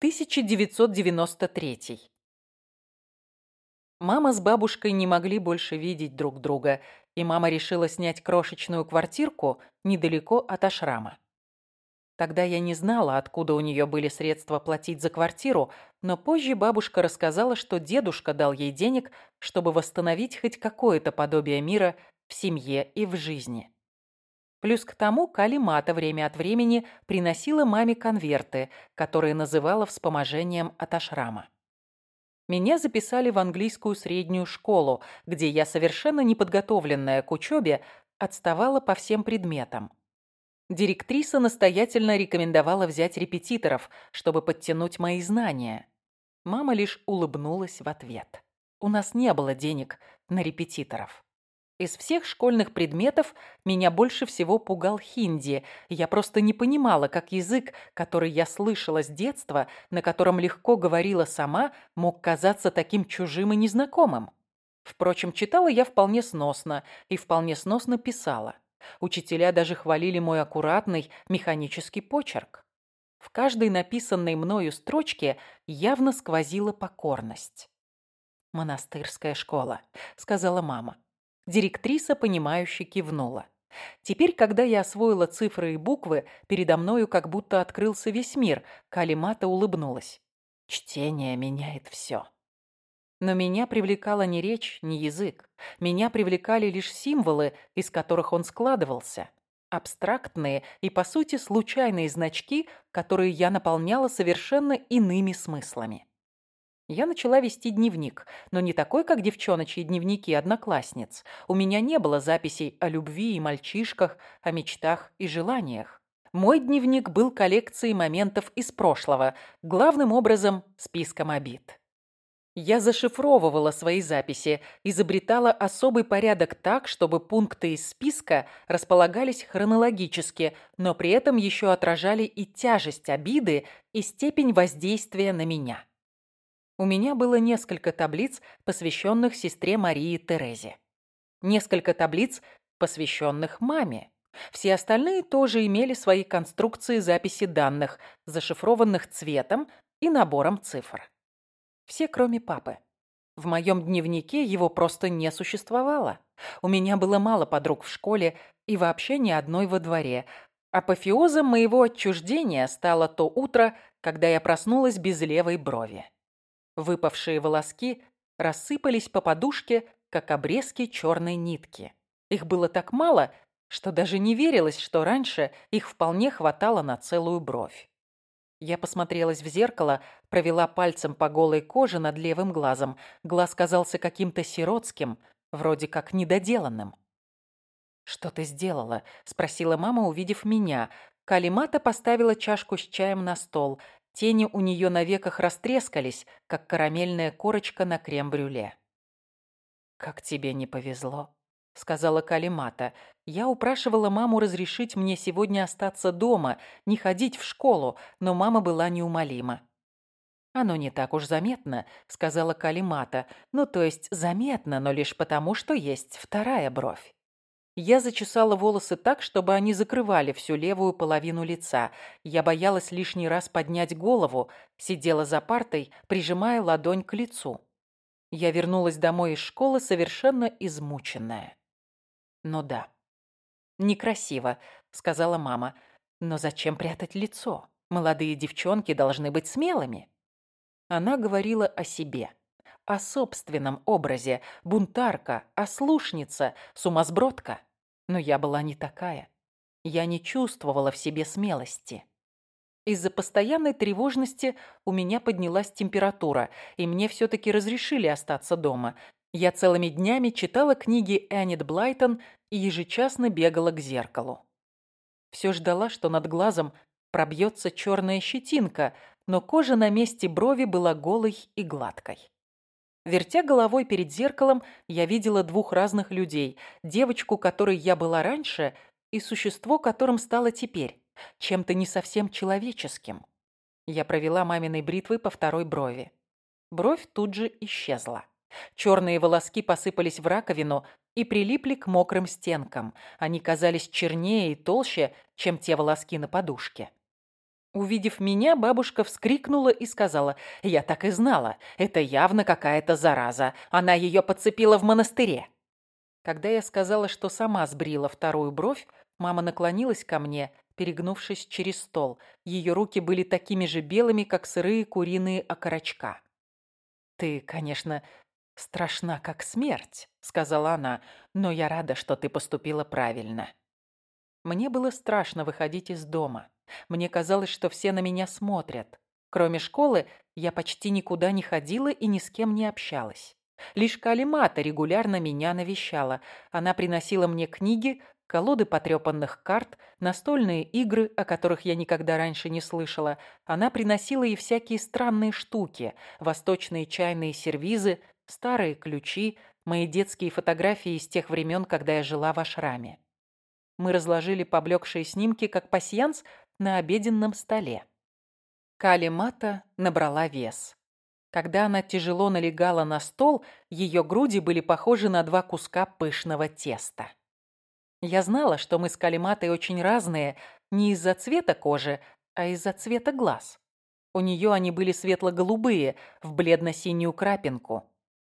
1993. Мама с бабушкой не могли больше видеть друг друга, и мама решила снять крошечную квартирку недалеко от ашрама. Тогда я не знала, откуда у нее были средства платить за квартиру, но позже бабушка рассказала, что дедушка дал ей денег, чтобы восстановить хоть какое-то подобие мира в семье и в жизни. Плюс к тому Калимата время от времени приносила маме конверты, которые называла вспоможением от ашрама. Меня записали в английскую среднюю школу, где я, совершенно неподготовленная к учебе, отставала по всем предметам. Директриса настоятельно рекомендовала взять репетиторов, чтобы подтянуть мои знания. Мама лишь улыбнулась в ответ. У нас не было денег на репетиторов. Из всех школьных предметов меня больше всего пугал хинди. Я просто не понимала, как язык, который я слышала с детства, на котором легко говорила сама, мог казаться таким чужим и незнакомым. Впрочем, читала я вполне сносно и вполне сносно писала. Учителя даже хвалили мой аккуратный механический почерк. В каждой написанной мною строчке явно сквозила покорность. «Монастырская школа», — сказала мама. Директриса, понимающе кивнула. Теперь, когда я освоила цифры и буквы, передо мною как будто открылся весь мир. Калимата улыбнулась. Чтение меняет все. Но меня привлекала не речь, не язык. Меня привлекали лишь символы, из которых он складывался. Абстрактные и, по сути, случайные значки, которые я наполняла совершенно иными смыслами. Я начала вести дневник, но не такой, как девчоночьи дневники одноклассниц. У меня не было записей о любви и мальчишках, о мечтах и желаниях. Мой дневник был коллекцией моментов из прошлого, главным образом списком обид. Я зашифровывала свои записи, изобретала особый порядок так, чтобы пункты из списка располагались хронологически, но при этом еще отражали и тяжесть обиды, и степень воздействия на меня. У меня было несколько таблиц, посвященных сестре Марии Терезе. Несколько таблиц, посвященных маме. Все остальные тоже имели свои конструкции записи данных, зашифрованных цветом и набором цифр. Все, кроме папы. В моем дневнике его просто не существовало. У меня было мало подруг в школе и вообще ни одной во дворе. Апофеозом моего отчуждения стало то утро, когда я проснулась без левой брови. Выпавшие волоски рассыпались по подушке, как обрезки черной нитки. Их было так мало, что даже не верилось, что раньше их вполне хватало на целую бровь. Я посмотрелась в зеркало, провела пальцем по голой коже над левым глазом. Глаз казался каким-то сиротским, вроде как недоделанным. «Что ты сделала?» – спросила мама, увидев меня. Калимата поставила чашку с чаем на стол – Тени у нее на веках растрескались, как карамельная корочка на крем-брюле. «Как тебе не повезло», — сказала Калимата. «Я упрашивала маму разрешить мне сегодня остаться дома, не ходить в школу, но мама была неумолима». «Оно не так уж заметно», — сказала Калимата. «Ну, то есть заметно, но лишь потому, что есть вторая бровь». Я зачесала волосы так, чтобы они закрывали всю левую половину лица. Я боялась лишний раз поднять голову, сидела за партой, прижимая ладонь к лицу. Я вернулась домой из школы совершенно измученная. Ну да. «Некрасиво», — сказала мама. «Но зачем прятать лицо? Молодые девчонки должны быть смелыми». Она говорила о себе о собственном образе, бунтарка, ослушница, сумасбродка. Но я была не такая. Я не чувствовала в себе смелости. Из-за постоянной тревожности у меня поднялась температура, и мне все-таки разрешили остаться дома. Я целыми днями читала книги Эннет Блайтон и ежечасно бегала к зеркалу. Все ждала, что над глазом пробьется черная щетинка, но кожа на месте брови была голой и гладкой. Вертя головой перед зеркалом, я видела двух разных людей. Девочку, которой я была раньше, и существо, которым стала теперь. Чем-то не совсем человеческим. Я провела маминой бритвой по второй брови. Бровь тут же исчезла. Черные волоски посыпались в раковину и прилипли к мокрым стенкам. Они казались чернее и толще, чем те волоски на подушке. Увидев меня, бабушка вскрикнула и сказала, «Я так и знала, это явно какая-то зараза. Она ее подцепила в монастыре». Когда я сказала, что сама сбрила вторую бровь, мама наклонилась ко мне, перегнувшись через стол. Ее руки были такими же белыми, как сырые куриные окорочка. «Ты, конечно, страшна, как смерть», — сказала она, «но я рада, что ты поступила правильно». Мне было страшно выходить из дома. Мне казалось, что все на меня смотрят. Кроме школы, я почти никуда не ходила и ни с кем не общалась. Лишь Калимата регулярно меня навещала. Она приносила мне книги, колоды потрепанных карт, настольные игры, о которых я никогда раньше не слышала. Она приносила и всякие странные штуки, восточные чайные сервизы, старые ключи, мои детские фотографии из тех времен, когда я жила в ашраме. Мы разложили поблекшие снимки, как пасьянс, на обеденном столе. Калимата набрала вес. Когда она тяжело налегала на стол, ее груди были похожи на два куска пышного теста. Я знала, что мы с Калиматой очень разные не из-за цвета кожи, а из-за цвета глаз. У нее они были светло-голубые, в бледно-синюю крапинку.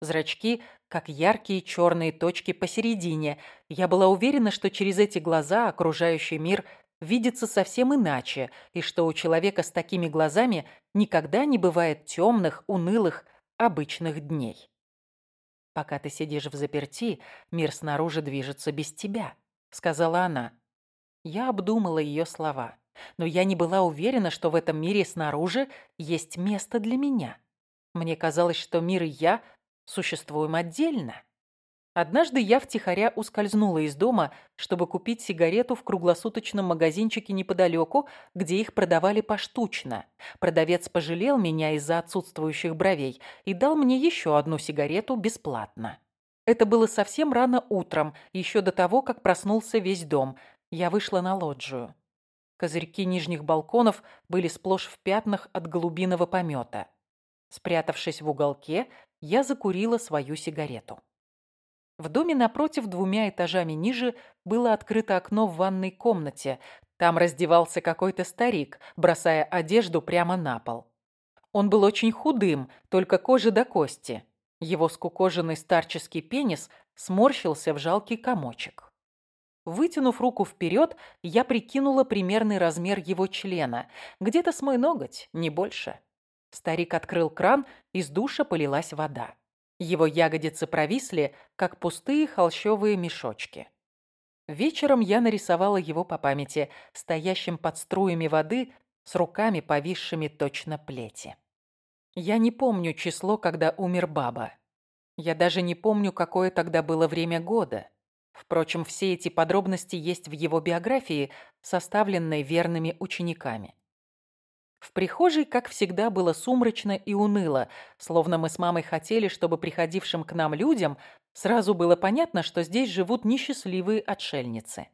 Зрачки, как яркие черные точки посередине. Я была уверена, что через эти глаза окружающий мир видится совсем иначе, и что у человека с такими глазами никогда не бывает темных, унылых, обычных дней. «Пока ты сидишь в заперти, мир снаружи движется без тебя», — сказала она. Я обдумала ее слова, но я не была уверена, что в этом мире снаружи есть место для меня. Мне казалось, что мир и я существуем отдельно. Однажды я втихаря ускользнула из дома, чтобы купить сигарету в круглосуточном магазинчике неподалеку, где их продавали поштучно. Продавец пожалел меня из-за отсутствующих бровей и дал мне еще одну сигарету бесплатно. Это было совсем рано утром, еще до того, как проснулся весь дом. Я вышла на лоджию. Козырьки нижних балконов были сплошь в пятнах от голубиного помета. Спрятавшись в уголке, я закурила свою сигарету. В доме напротив, двумя этажами ниже, было открыто окно в ванной комнате. Там раздевался какой-то старик, бросая одежду прямо на пол. Он был очень худым, только кожа до кости. Его скукоженный старческий пенис сморщился в жалкий комочек. Вытянув руку вперед, я прикинула примерный размер его члена. Где-то с мой ноготь, не больше. Старик открыл кран, из душа полилась вода. Его ягодицы провисли, как пустые холщовые мешочки. Вечером я нарисовала его по памяти, стоящим под струями воды, с руками, повисшими точно плети. Я не помню число, когда умер баба. Я даже не помню, какое тогда было время года. Впрочем, все эти подробности есть в его биографии, составленной верными учениками. В прихожей, как всегда, было сумрачно и уныло, словно мы с мамой хотели, чтобы приходившим к нам людям сразу было понятно, что здесь живут несчастливые отшельницы.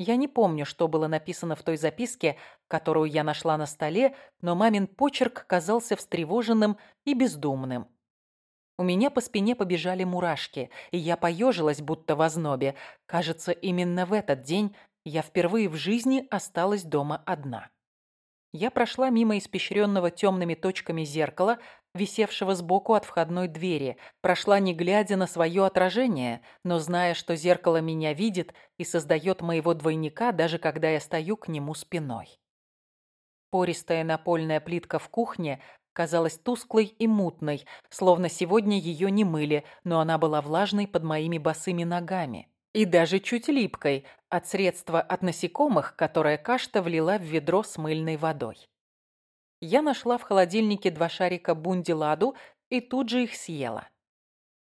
Я не помню, что было написано в той записке, которую я нашла на столе, но мамин почерк казался встревоженным и бездумным. У меня по спине побежали мурашки, и я поежилась, будто в ознобе. Кажется, именно в этот день я впервые в жизни осталась дома одна. Я прошла мимо испещренного темными точками зеркала, висевшего сбоку от входной двери, прошла не глядя на свое отражение, но зная, что зеркало меня видит и создает моего двойника, даже когда я стою к нему спиной. Пористая напольная плитка в кухне казалась тусклой и мутной, словно сегодня ее не мыли, но она была влажной под моими босыми ногами и даже чуть липкой от средства от насекомых, которое Кашта влила в ведро с мыльной водой. Я нашла в холодильнике два шарика бунди-ладу и тут же их съела.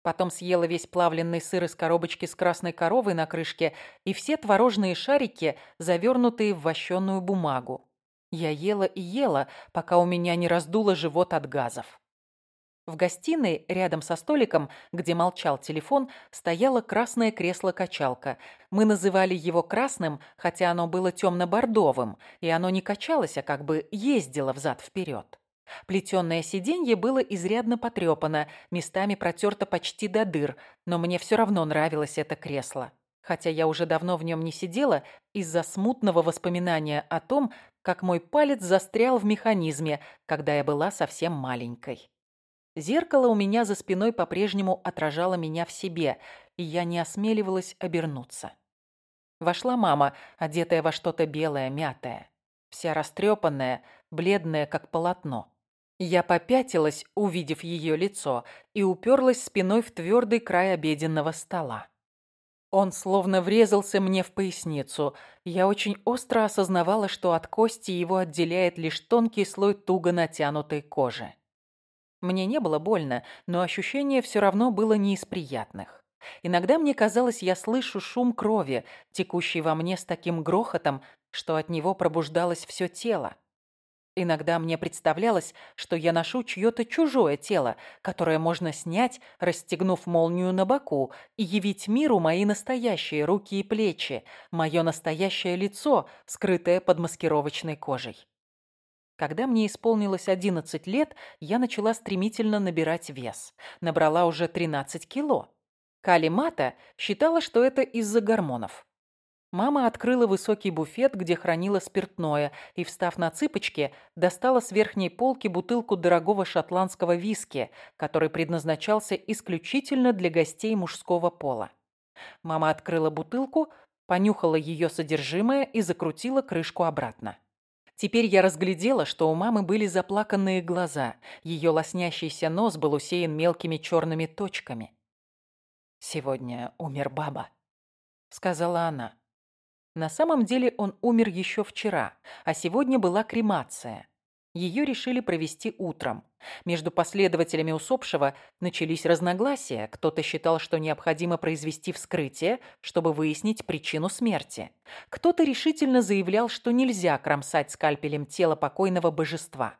Потом съела весь плавленный сыр из коробочки с красной коровой на крышке и все творожные шарики, завернутые в вощеную бумагу. Я ела и ела, пока у меня не раздуло живот от газов. В гостиной, рядом со столиком, где молчал телефон, стояло красное кресло-качалка. Мы называли его красным, хотя оно было темно-бордовым, и оно не качалось, а как бы ездило взад-вперед. Плетёное сиденье было изрядно потрепано, местами протерто почти до дыр, но мне все равно нравилось это кресло. Хотя я уже давно в нем не сидела из-за смутного воспоминания о том, как мой палец застрял в механизме, когда я была совсем маленькой. Зеркало у меня за спиной по-прежнему отражало меня в себе, и я не осмеливалась обернуться. Вошла мама, одетая во что-то белое, мятое, вся растрепанная, бледная, как полотно. Я попятилась, увидев ее лицо, и уперлась спиной в твердый край обеденного стола. Он словно врезался мне в поясницу. Я очень остро осознавала, что от кости его отделяет лишь тонкий слой туго натянутой кожи. Мне не было больно, но ощущение все равно было не из приятных. Иногда мне казалось, я слышу шум крови, текущий во мне с таким грохотом, что от него пробуждалось все тело. Иногда мне представлялось, что я ношу чье-то чужое тело, которое можно снять, расстегнув молнию на боку, и явить миру мои настоящие руки и плечи, мое настоящее лицо, скрытое под маскировочной кожей. Когда мне исполнилось 11 лет, я начала стремительно набирать вес. Набрала уже 13 кило. Калимата считала, что это из-за гормонов. Мама открыла высокий буфет, где хранила спиртное, и, встав на цыпочки, достала с верхней полки бутылку дорогого шотландского виски, который предназначался исключительно для гостей мужского пола. Мама открыла бутылку, понюхала ее содержимое и закрутила крышку обратно. Теперь я разглядела, что у мамы были заплаканные глаза, ее лоснящийся нос был усеян мелкими черными точками. «Сегодня умер баба», — сказала она. На самом деле он умер еще вчера, а сегодня была кремация. Ее решили провести утром. Между последователями усопшего начались разногласия. Кто-то считал, что необходимо произвести вскрытие, чтобы выяснить причину смерти. Кто-то решительно заявлял, что нельзя кромсать скальпелем тело покойного божества.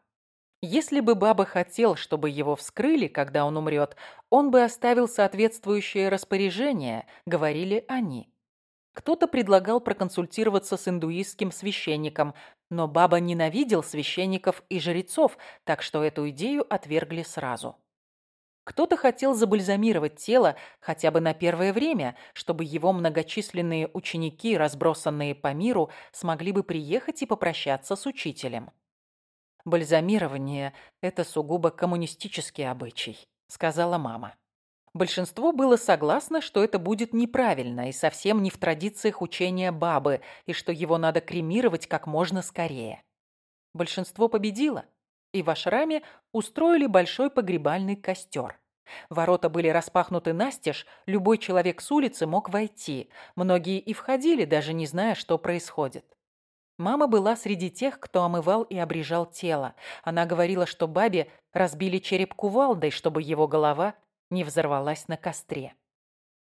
Если бы Баба хотел, чтобы его вскрыли, когда он умрет, он бы оставил соответствующее распоряжение, говорили они. Кто-то предлагал проконсультироваться с индуистским священником, но Баба ненавидел священников и жрецов, так что эту идею отвергли сразу. Кто-то хотел забальзамировать тело хотя бы на первое время, чтобы его многочисленные ученики, разбросанные по миру, смогли бы приехать и попрощаться с учителем. «Бальзамирование – это сугубо коммунистический обычай», – сказала мама. Большинство было согласно, что это будет неправильно и совсем не в традициях учения бабы, и что его надо кремировать как можно скорее. Большинство победило, и в ашраме устроили большой погребальный костер. Ворота были распахнуты настежь, любой человек с улицы мог войти. Многие и входили, даже не зная, что происходит. Мама была среди тех, кто омывал и обрежал тело. Она говорила, что бабе разбили череп кувалдой, чтобы его голова не взорвалась на костре.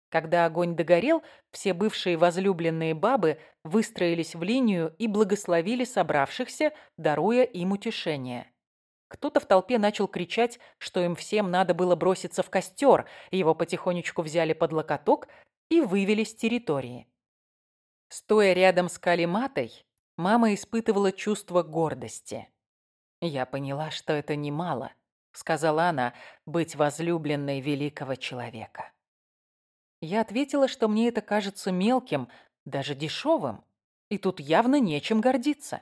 Когда огонь догорел, все бывшие возлюбленные бабы выстроились в линию и благословили собравшихся, даруя им утешение. Кто-то в толпе начал кричать, что им всем надо было броситься в костер, его потихонечку взяли под локоток и вывели с территории. Стоя рядом с Калиматой, мама испытывала чувство гордости. Я поняла, что это немало – сказала она, быть возлюбленной великого человека. Я ответила, что мне это кажется мелким, даже дешевым, и тут явно нечем гордиться.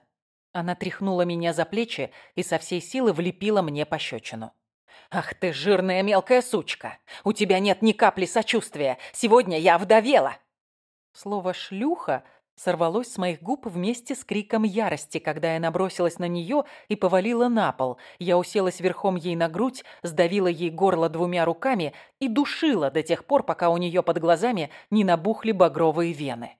Она тряхнула меня за плечи и со всей силы влепила мне пощечину. «Ах ты, жирная мелкая сучка! У тебя нет ни капли сочувствия! Сегодня я вдовела!» Слово «шлюха» сорвалось с моих губ вместе с криком ярости, когда я набросилась на нее и повалила на пол. Я уселась верхом ей на грудь, сдавила ей горло двумя руками и душила до тех пор, пока у нее под глазами не набухли багровые вены.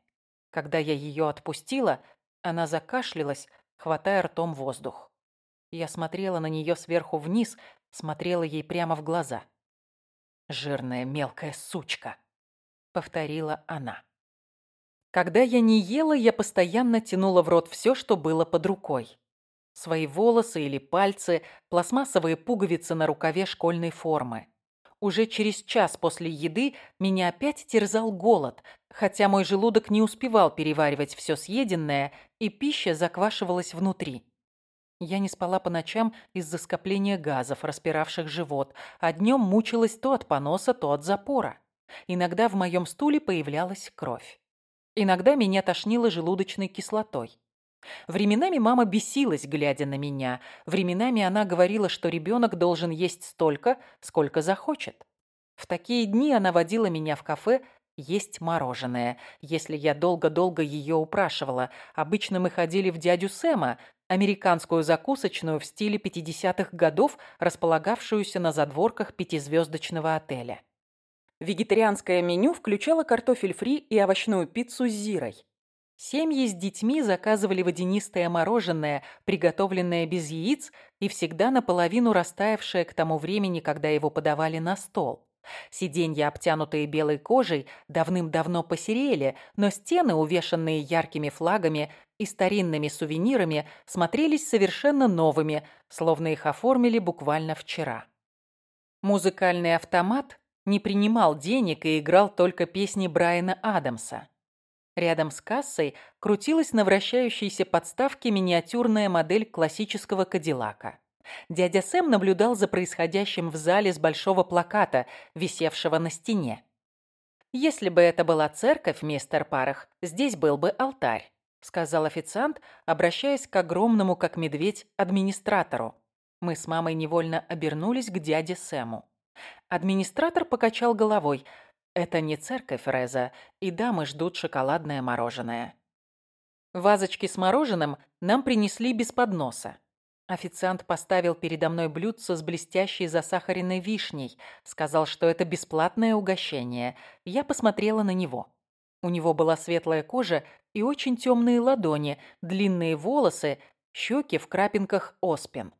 Когда я ее отпустила, она закашлялась, хватая ртом воздух. Я смотрела на нее сверху вниз, смотрела ей прямо в глаза. «Жирная мелкая сучка», — повторила она. Когда я не ела, я постоянно тянула в рот все, что было под рукой. Свои волосы или пальцы, пластмассовые пуговицы на рукаве школьной формы. Уже через час после еды меня опять терзал голод, хотя мой желудок не успевал переваривать все съеденное, и пища заквашивалась внутри. Я не спала по ночам из-за скопления газов, распиравших живот, а днем мучилась то от поноса, то от запора. Иногда в моем стуле появлялась кровь. Иногда меня тошнило желудочной кислотой. Временами мама бесилась, глядя на меня. Временами она говорила, что ребенок должен есть столько, сколько захочет. В такие дни она водила меня в кафе есть мороженое, если я долго-долго ее упрашивала. Обычно мы ходили в дядю Сэма, американскую закусочную в стиле 50-х годов, располагавшуюся на задворках пятизвездочного отеля. Вегетарианское меню включало картофель фри и овощную пиццу с зирой. Семьи с детьми заказывали водянистое мороженое, приготовленное без яиц и всегда наполовину растаявшее к тому времени, когда его подавали на стол. Сиденья, обтянутые белой кожей, давным-давно посерели, но стены, увешанные яркими флагами и старинными сувенирами, смотрелись совершенно новыми, словно их оформили буквально вчера. Музыкальный автомат не принимал денег и играл только песни Брайана Адамса. Рядом с кассой крутилась на вращающейся подставке миниатюрная модель классического Кадиллака. Дядя Сэм наблюдал за происходящим в зале с большого плаката, висевшего на стене. «Если бы это была церковь, мистер Парах, здесь был бы алтарь», сказал официант, обращаясь к огромному, как медведь, администратору. Мы с мамой невольно обернулись к дяде Сэму. Администратор покачал головой. «Это не церковь, Реза, и дамы ждут шоколадное мороженое». Вазочки с мороженым нам принесли без подноса. Официант поставил передо мной блюдце с блестящей засахаренной вишней. Сказал, что это бесплатное угощение. Я посмотрела на него. У него была светлая кожа и очень темные ладони, длинные волосы, щеки в крапинках оспин.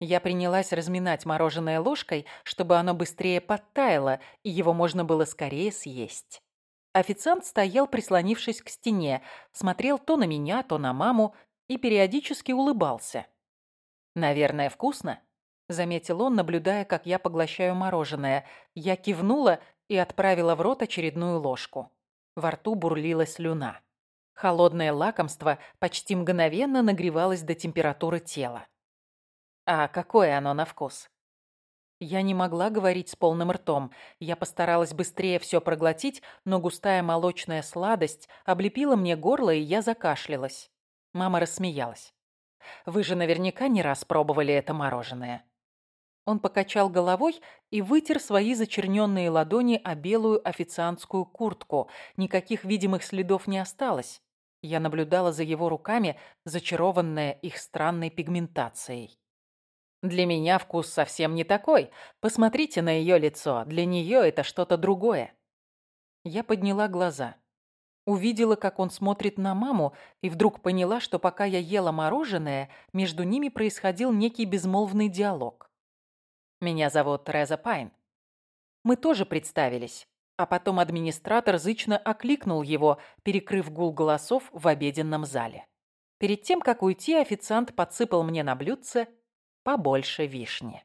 Я принялась разминать мороженое ложкой, чтобы оно быстрее подтаяло, и его можно было скорее съесть. Официант стоял, прислонившись к стене, смотрел то на меня, то на маму и периодически улыбался. «Наверное, вкусно?» — заметил он, наблюдая, как я поглощаю мороженое. Я кивнула и отправила в рот очередную ложку. Во рту бурлила слюна. Холодное лакомство почти мгновенно нагревалось до температуры тела. А какое оно на вкус? Я не могла говорить с полным ртом. Я постаралась быстрее все проглотить, но густая молочная сладость облепила мне горло, и я закашлялась. Мама рассмеялась. Вы же наверняка не раз пробовали это мороженое». Он покачал головой и вытер свои зачерненные ладони о белую официантскую куртку. Никаких видимых следов не осталось. Я наблюдала за его руками, зачарованная их странной пигментацией. «Для меня вкус совсем не такой. Посмотрите на ее лицо. Для нее это что-то другое». Я подняла глаза. Увидела, как он смотрит на маму, и вдруг поняла, что пока я ела мороженое, между ними происходил некий безмолвный диалог. «Меня зовут Тереза Пайн». Мы тоже представились, а потом администратор зычно окликнул его, перекрыв гул голосов в обеденном зале. Перед тем, как уйти, официант подсыпал мне на блюдце побольше вишни.